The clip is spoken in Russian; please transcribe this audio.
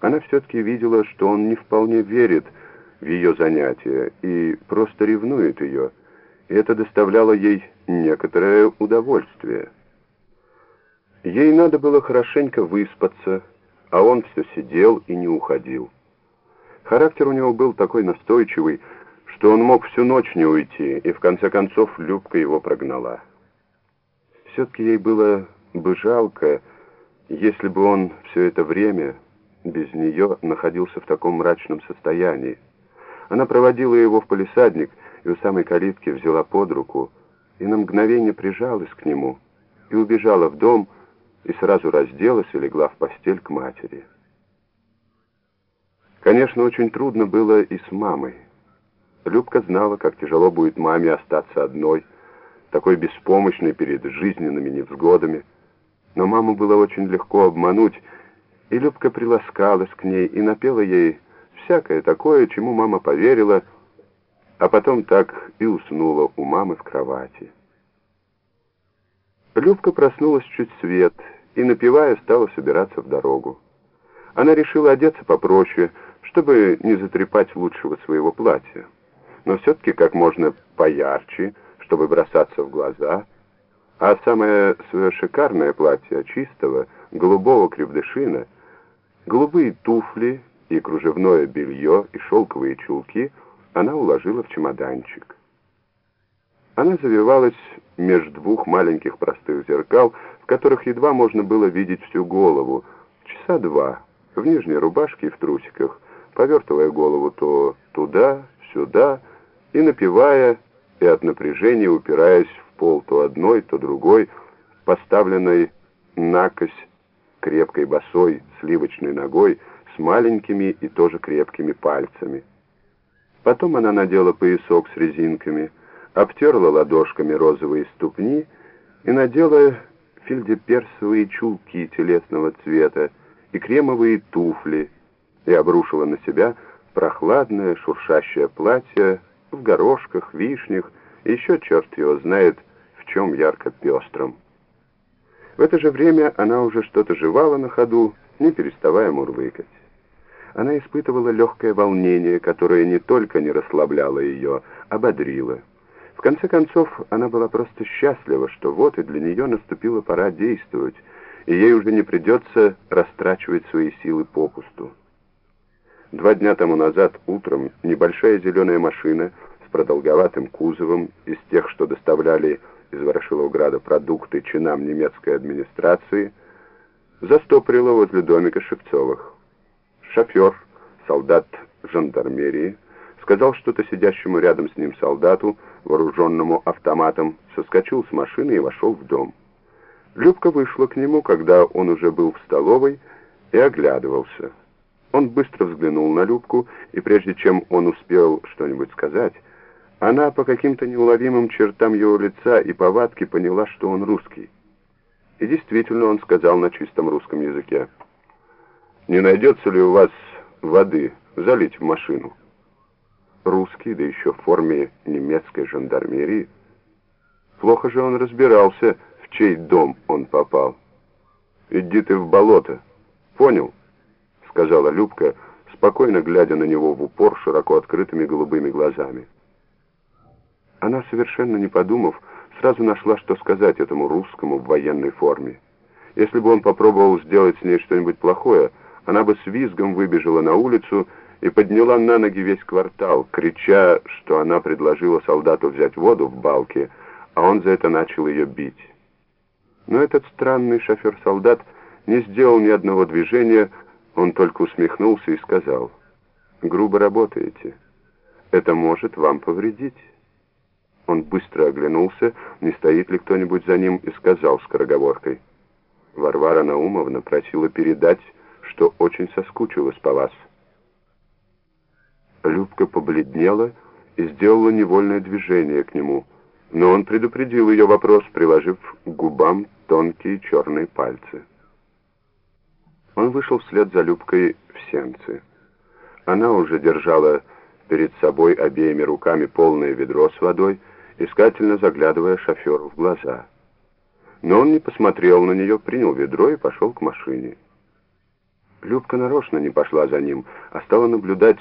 Она все-таки видела, что он не вполне верит в ее занятия и просто ревнует ее, и это доставляло ей некоторое удовольствие. Ей надо было хорошенько выспаться, а он все сидел и не уходил. Характер у него был такой настойчивый, что он мог всю ночь не уйти, и в конце концов Любка его прогнала. Все-таки ей было бы жалко, если бы он все это время без нее находился в таком мрачном состоянии. Она проводила его в полисадник и у самой калитки взяла под руку и на мгновение прижалась к нему и убежала в дом и сразу разделась и легла в постель к матери. Конечно, очень трудно было и с мамой. Любка знала, как тяжело будет маме остаться одной, такой беспомощной перед жизненными невзгодами. Но маму было очень легко обмануть, и Любка приласкалась к ней и напела ей всякое такое, чему мама поверила, а потом так и уснула у мамы в кровати. Любка проснулась чуть свет и, напевая, стала собираться в дорогу. Она решила одеться попроще, чтобы не затрепать лучшего своего платья, но все-таки как можно поярче, чтобы бросаться в глаза, а самое свое шикарное платье чистого, голубого крепдышина, голубые туфли и кружевное белье и шелковые чулки она уложила в чемоданчик. Она завивалась между двух маленьких простых зеркал, в которых едва можно было видеть всю голову, часа два, в нижней рубашке и в трусиках, повертывая голову то туда, сюда, и напевая, и от напряжения упираясь в пол то одной, то другой, поставленной накось крепкой босой сливочной ногой с маленькими и тоже крепкими пальцами. Потом она надела поясок с резинками, обтерла ладошками розовые ступни и надела фельдеперсовые чулки телесного цвета и кремовые туфли, и обрушила на себя прохладное шуршащее платье в горошках, вишнях, и еще черт его знает, в чем ярко-пестром. В это же время она уже что-то жевала на ходу, не переставая мурлыкать. Она испытывала легкое волнение, которое не только не расслабляло ее, а бодрило. В конце концов, она была просто счастлива, что вот и для нее наступила пора действовать, и ей уже не придется растрачивать свои силы попусту. Два дня тому назад утром небольшая зеленая машина с продолговатым кузовом из тех, что доставляли из Ворошиловграда продукты чинам немецкой администрации, застопорила возле домика Шевцовых. Шофер, солдат жандармерии, сказал что-то сидящему рядом с ним солдату, вооруженному автоматом, соскочил с машины и вошел в дом. Любка вышла к нему, когда он уже был в столовой, и оглядывался. Он быстро взглянул на Любку, и прежде чем он успел что-нибудь сказать, она по каким-то неуловимым чертам его лица и повадки поняла, что он русский. И действительно он сказал на чистом русском языке. «Не найдется ли у вас воды залить в машину?» Русский, да еще в форме немецкой жандармерии. Плохо же он разбирался, в чей дом он попал. «Иди ты в болото. Понял?» сказала Любка, спокойно глядя на него в упор широко открытыми голубыми глазами. Она, совершенно не подумав, сразу нашла, что сказать этому русскому в военной форме. Если бы он попробовал сделать с ней что-нибудь плохое, она бы с визгом выбежала на улицу и подняла на ноги весь квартал, крича, что она предложила солдату взять воду в балке, а он за это начал ее бить. Но этот странный шофер-солдат не сделал ни одного движения, он только усмехнулся и сказал, «Грубо работаете. Это может вам повредить». Он быстро оглянулся, не стоит ли кто-нибудь за ним, и сказал скороговоркой, «Варвара Наумовна просила передать, что очень соскучилась по вас». Любка побледнела и сделала невольное движение к нему, но он предупредил ее вопрос, приложив к губам тонкие черные пальцы. Он вышел вслед за Любкой в сенцы. Она уже держала перед собой обеими руками полное ведро с водой, искательно заглядывая шоферу в глаза. Но он не посмотрел на нее, принял ведро и пошел к машине. Любка нарочно не пошла за ним, а стала наблюдать